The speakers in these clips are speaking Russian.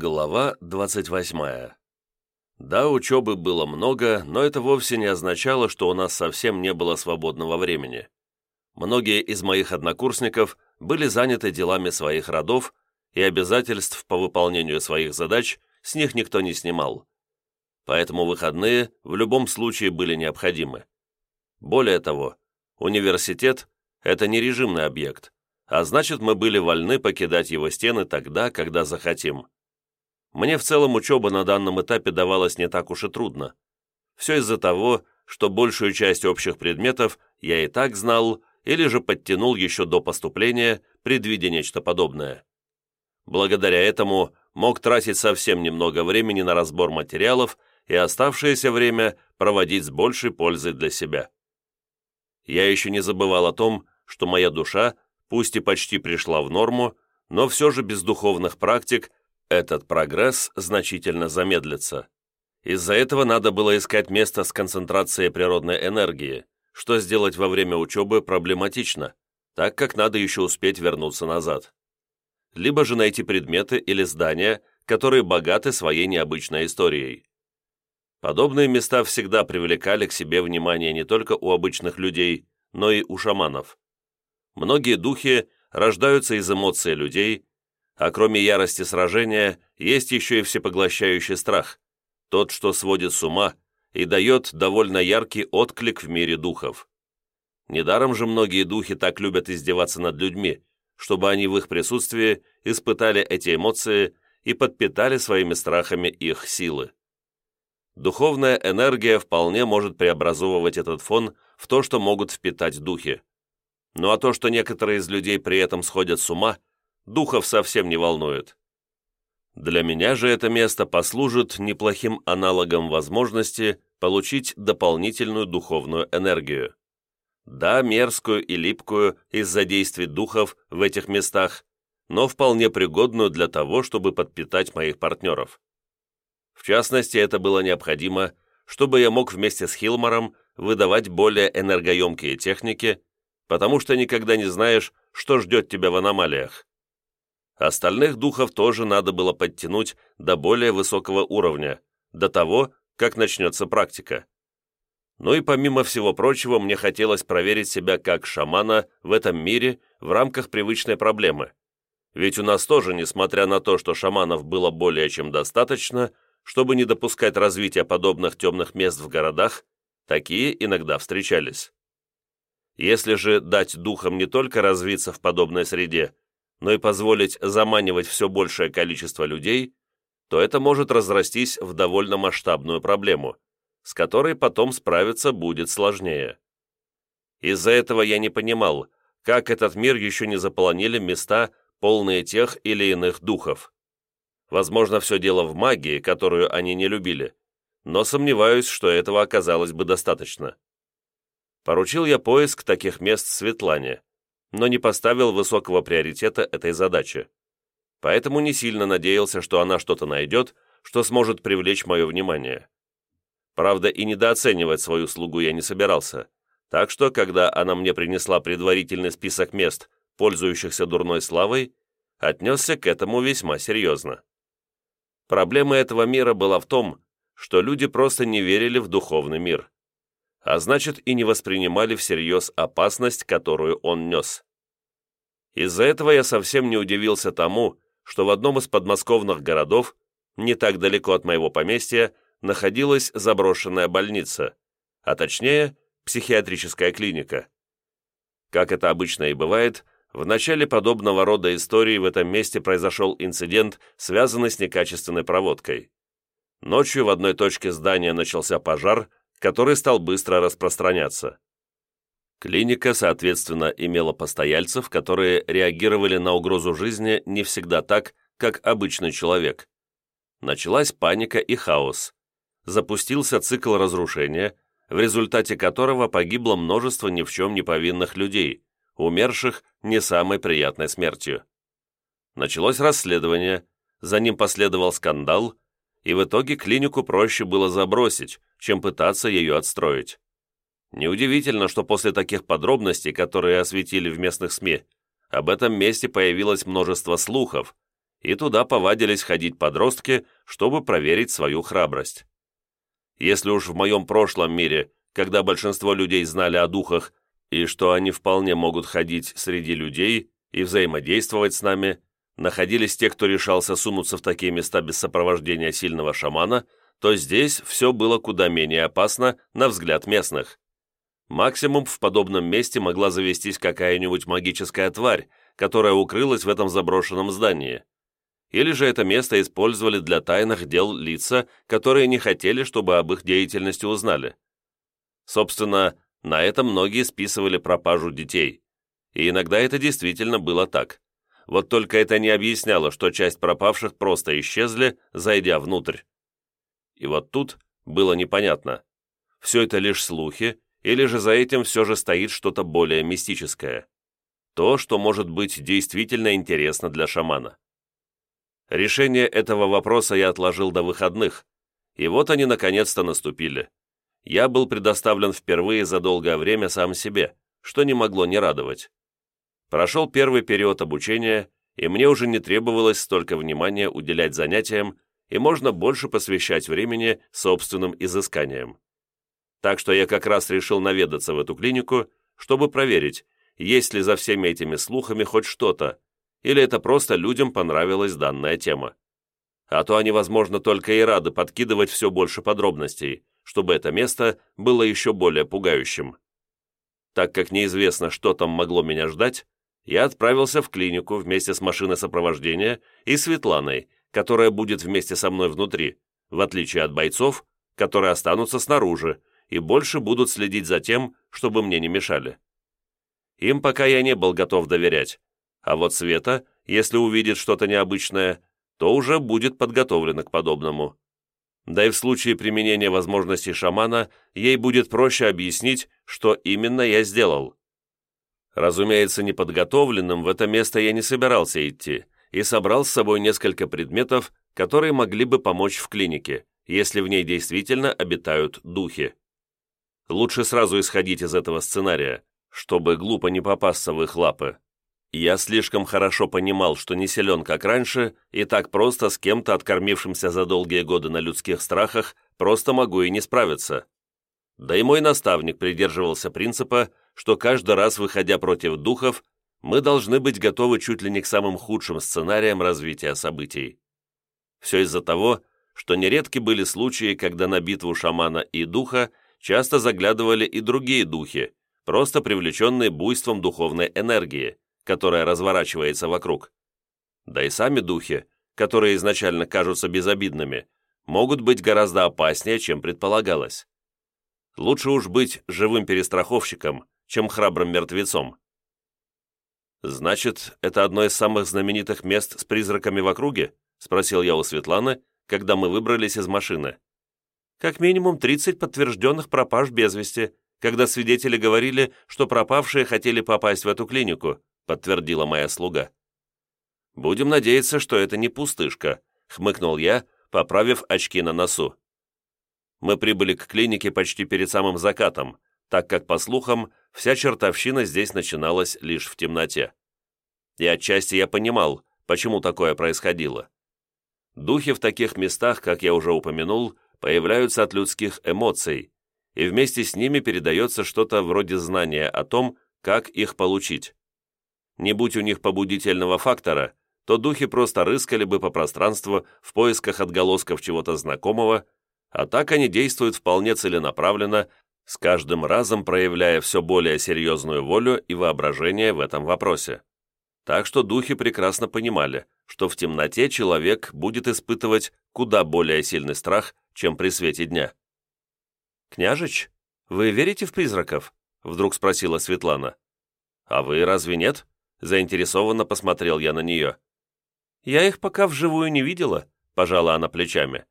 Глава 28. Да, учебы было много, но это вовсе не означало, что у нас совсем не было свободного времени. Многие из моих однокурсников были заняты делами своих родов, и обязательств по выполнению своих задач с них никто не снимал. Поэтому выходные в любом случае были необходимы. Более того, университет – это не режимный объект, а значит, мы были вольны покидать его стены тогда, когда захотим. Мне в целом учеба на данном этапе давалась не так уж и трудно. Все из-за того, что большую часть общих предметов я и так знал или же подтянул еще до поступления, предвидя нечто подобное. Благодаря этому мог тратить совсем немного времени на разбор материалов и оставшееся время проводить с большей пользой для себя. Я еще не забывал о том, что моя душа, пусть и почти пришла в норму, но все же без духовных практик этот прогресс значительно замедлится. Из-за этого надо было искать место с концентрацией природной энергии, что сделать во время учебы проблематично, так как надо еще успеть вернуться назад. Либо же найти предметы или здания, которые богаты своей необычной историей. Подобные места всегда привлекали к себе внимание не только у обычных людей, но и у шаманов. Многие духи рождаются из эмоций людей, а кроме ярости сражения, есть еще и всепоглощающий страх, тот, что сводит с ума и дает довольно яркий отклик в мире духов. Недаром же многие духи так любят издеваться над людьми, чтобы они в их присутствии испытали эти эмоции и подпитали своими страхами их силы. Духовная энергия вполне может преобразовывать этот фон в то, что могут впитать духи. Ну а то, что некоторые из людей при этом сходят с ума – духов совсем не волнует. Для меня же это место послужит неплохим аналогом возможности получить дополнительную духовную энергию. Да, мерзкую и липкую из-за действий духов в этих местах, но вполне пригодную для того, чтобы подпитать моих партнеров. В частности, это было необходимо, чтобы я мог вместе с Хилмором выдавать более энергоемкие техники, потому что никогда не знаешь, что ждет тебя в аномалиях. Остальных духов тоже надо было подтянуть до более высокого уровня, до того, как начнется практика. Ну и помимо всего прочего, мне хотелось проверить себя как шамана в этом мире в рамках привычной проблемы. Ведь у нас тоже, несмотря на то, что шаманов было более чем достаточно, чтобы не допускать развития подобных темных мест в городах, такие иногда встречались. Если же дать духам не только развиться в подобной среде, но и позволить заманивать все большее количество людей, то это может разрастись в довольно масштабную проблему, с которой потом справиться будет сложнее. Из-за этого я не понимал, как этот мир еще не заполонили места, полные тех или иных духов. Возможно, все дело в магии, которую они не любили, но сомневаюсь, что этого оказалось бы достаточно. Поручил я поиск таких мест Светлане, но не поставил высокого приоритета этой задаче. Поэтому не сильно надеялся, что она что-то найдет, что сможет привлечь мое внимание. Правда, и недооценивать свою слугу я не собирался, так что, когда она мне принесла предварительный список мест, пользующихся дурной славой, отнесся к этому весьма серьезно. Проблема этого мира была в том, что люди просто не верили в духовный мир а значит и не воспринимали всерьез опасность, которую он нес. Из-за этого я совсем не удивился тому, что в одном из подмосковных городов, не так далеко от моего поместья, находилась заброшенная больница, а точнее, психиатрическая клиника. Как это обычно и бывает, в начале подобного рода истории в этом месте произошел инцидент, связанный с некачественной проводкой. Ночью в одной точке здания начался пожар, который стал быстро распространяться. Клиника, соответственно, имела постояльцев, которые реагировали на угрозу жизни не всегда так, как обычный человек. Началась паника и хаос. Запустился цикл разрушения, в результате которого погибло множество ни в чем не повинных людей, умерших не самой приятной смертью. Началось расследование, за ним последовал скандал, и в итоге клинику проще было забросить, чем пытаться ее отстроить. Неудивительно, что после таких подробностей, которые осветили в местных СМИ, об этом месте появилось множество слухов, и туда повадились ходить подростки, чтобы проверить свою храбрость. Если уж в моем прошлом мире, когда большинство людей знали о духах и что они вполне могут ходить среди людей и взаимодействовать с нами, находились те, кто решался сунуться в такие места без сопровождения сильного шамана, то здесь все было куда менее опасно на взгляд местных. Максимум в подобном месте могла завестись какая-нибудь магическая тварь, которая укрылась в этом заброшенном здании. Или же это место использовали для тайных дел лица, которые не хотели, чтобы об их деятельности узнали. Собственно, на этом многие списывали пропажу детей. И иногда это действительно было так. Вот только это не объясняло, что часть пропавших просто исчезли, зайдя внутрь. И вот тут было непонятно, все это лишь слухи, или же за этим все же стоит что-то более мистическое. То, что может быть действительно интересно для шамана. Решение этого вопроса я отложил до выходных, и вот они наконец-то наступили. Я был предоставлен впервые за долгое время сам себе, что не могло не радовать. Прошел первый период обучения, и мне уже не требовалось столько внимания уделять занятиям, и можно больше посвящать времени собственным изысканиям. Так что я как раз решил наведаться в эту клинику, чтобы проверить, есть ли за всеми этими слухами хоть что-то, или это просто людям понравилась данная тема. А то они, возможно, только и рады подкидывать все больше подробностей, чтобы это место было еще более пугающим. Так как неизвестно, что там могло меня ждать, я отправился в клинику вместе с машиной сопровождения и Светланой, которая будет вместе со мной внутри, в отличие от бойцов, которые останутся снаружи и больше будут следить за тем, чтобы мне не мешали. Им пока я не был готов доверять, а вот Света, если увидит что-то необычное, то уже будет подготовлена к подобному. Да и в случае применения возможностей шамана ей будет проще объяснить, что именно я сделал. Разумеется, неподготовленным в это место я не собирался идти, и собрал с собой несколько предметов, которые могли бы помочь в клинике, если в ней действительно обитают духи. Лучше сразу исходить из этого сценария, чтобы глупо не попасться в их лапы. Я слишком хорошо понимал, что не силен, как раньше, и так просто с кем-то, откормившимся за долгие годы на людских страхах, просто могу и не справиться. Да и мой наставник придерживался принципа, что каждый раз, выходя против духов, мы должны быть готовы чуть ли не к самым худшим сценариям развития событий. Все из-за того, что нередки были случаи, когда на битву шамана и духа часто заглядывали и другие духи, просто привлеченные буйством духовной энергии, которая разворачивается вокруг. Да и сами духи, которые изначально кажутся безобидными, могут быть гораздо опаснее, чем предполагалось. Лучше уж быть живым перестраховщиком, чем храбрым мертвецом. «Значит, это одно из самых знаменитых мест с призраками в округе?» — спросил я у Светланы, когда мы выбрались из машины. «Как минимум 30 подтвержденных пропаж без вести, когда свидетели говорили, что пропавшие хотели попасть в эту клинику», — подтвердила моя слуга. «Будем надеяться, что это не пустышка», — хмыкнул я, поправив очки на носу. Мы прибыли к клинике почти перед самым закатом, так как, по слухам, вся чертовщина здесь начиналась лишь в темноте. И отчасти я понимал, почему такое происходило. Духи в таких местах, как я уже упомянул, появляются от людских эмоций, и вместе с ними передается что-то вроде знания о том, как их получить. Не будь у них побудительного фактора, то духи просто рыскали бы по пространству в поисках отголосков чего-то знакомого, а так они действуют вполне целенаправленно, с каждым разом проявляя все более серьезную волю и воображение в этом вопросе. Так что духи прекрасно понимали, что в темноте человек будет испытывать куда более сильный страх, чем при свете дня. «Княжич, вы верите в призраков?» — вдруг спросила Светлана. «А вы разве нет?» — заинтересованно посмотрел я на нее. «Я их пока вживую не видела», — пожала она плечами.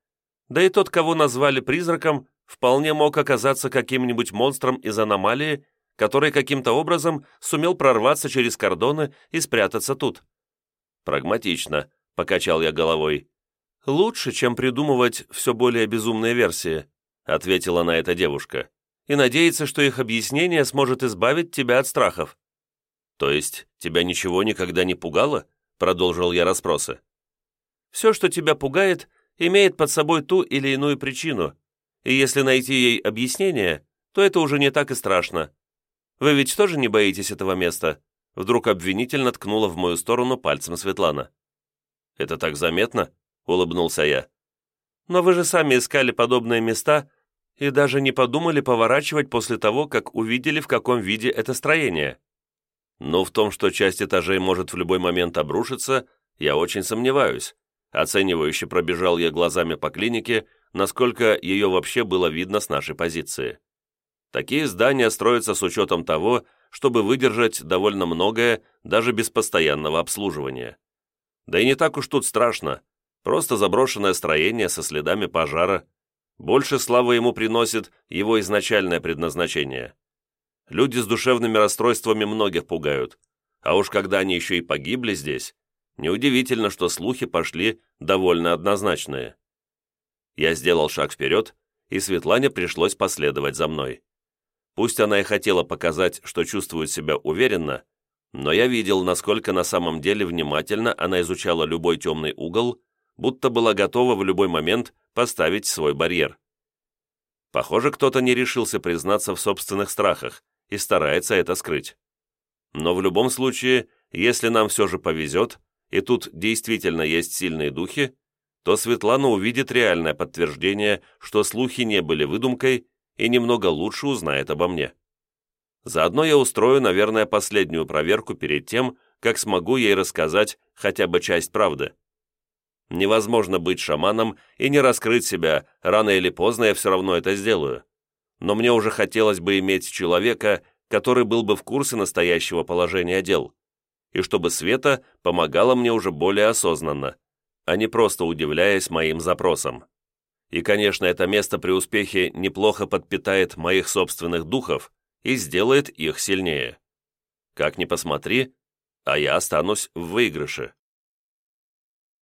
«Да и тот, кого назвали призраком, вполне мог оказаться каким-нибудь монстром из аномалии, который каким-то образом сумел прорваться через кордоны и спрятаться тут. «Прагматично», — покачал я головой. «Лучше, чем придумывать все более безумные версии», — ответила на это девушка, «и надеяться, что их объяснение сможет избавить тебя от страхов». «То есть тебя ничего никогда не пугало?» — продолжил я расспросы. Все, что тебя пугает, имеет под собой ту или иную причину, и если найти ей объяснение, то это уже не так и страшно. Вы ведь тоже не боитесь этого места?» Вдруг обвинительно ткнула в мою сторону пальцем Светлана. «Это так заметно?» — улыбнулся я. «Но вы же сами искали подобные места и даже не подумали поворачивать после того, как увидели, в каком виде это строение». «Ну, в том, что часть этажей может в любой момент обрушиться, я очень сомневаюсь. Оценивающе пробежал я глазами по клинике, насколько ее вообще было видно с нашей позиции. Такие здания строятся с учетом того, чтобы выдержать довольно многое даже без постоянного обслуживания. Да и не так уж тут страшно. Просто заброшенное строение со следами пожара. Больше славы ему приносит его изначальное предназначение. Люди с душевными расстройствами многих пугают. А уж когда они еще и погибли здесь, неудивительно, что слухи пошли довольно однозначные. Я сделал шаг вперед, и Светлане пришлось последовать за мной. Пусть она и хотела показать, что чувствует себя уверенно, но я видел, насколько на самом деле внимательно она изучала любой темный угол, будто была готова в любой момент поставить свой барьер. Похоже, кто-то не решился признаться в собственных страхах и старается это скрыть. Но в любом случае, если нам все же повезет, и тут действительно есть сильные духи, то Светлана увидит реальное подтверждение, что слухи не были выдумкой и немного лучше узнает обо мне. Заодно я устрою, наверное, последнюю проверку перед тем, как смогу ей рассказать хотя бы часть правды. Невозможно быть шаманом и не раскрыть себя, рано или поздно я все равно это сделаю. Но мне уже хотелось бы иметь человека, который был бы в курсе настоящего положения дел, и чтобы Света помогала мне уже более осознанно, а не просто удивляясь моим запросам. И, конечно, это место при успехе неплохо подпитает моих собственных духов и сделает их сильнее. Как ни посмотри, а я останусь в выигрыше.